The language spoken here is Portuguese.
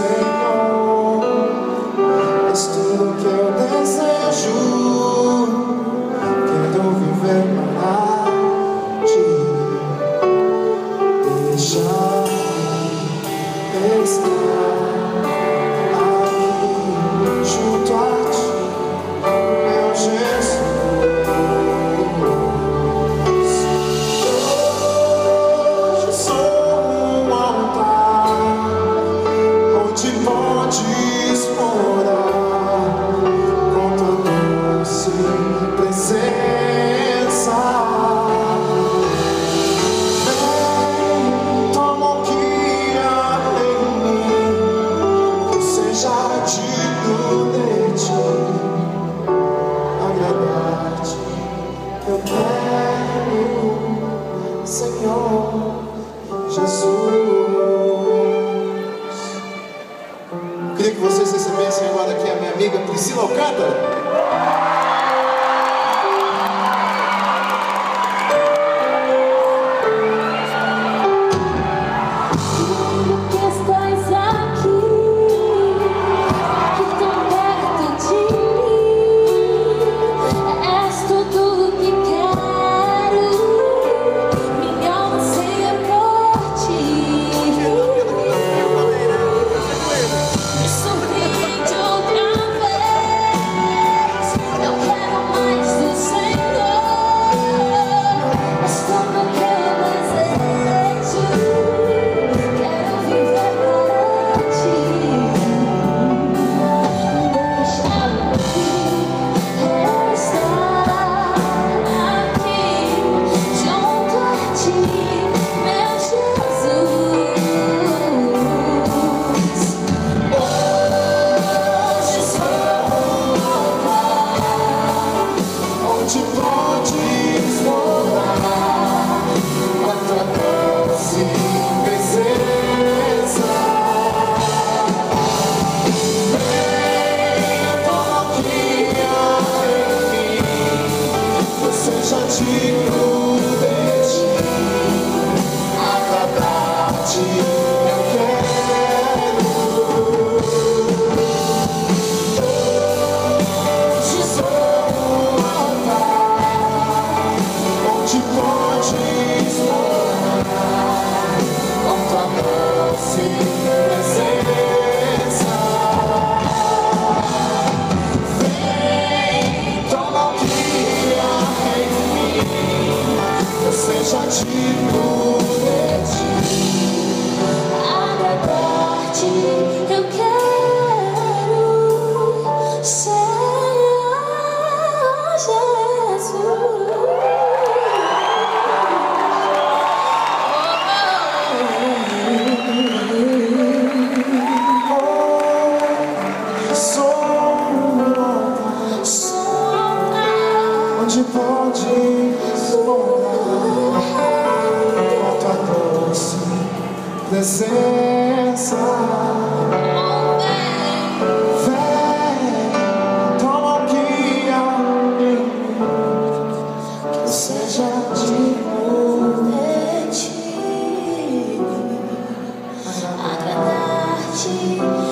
Senhor, és tudo que eu desejo. Quero viver para ti, deixar estar. Senhor Jesus. Queria que vocês recebessem agora aqui a minha amiga Priscila Alcântara. see you. gente pode sonhar com a doce presença. Vem, toma que seja de ti, agradar-te.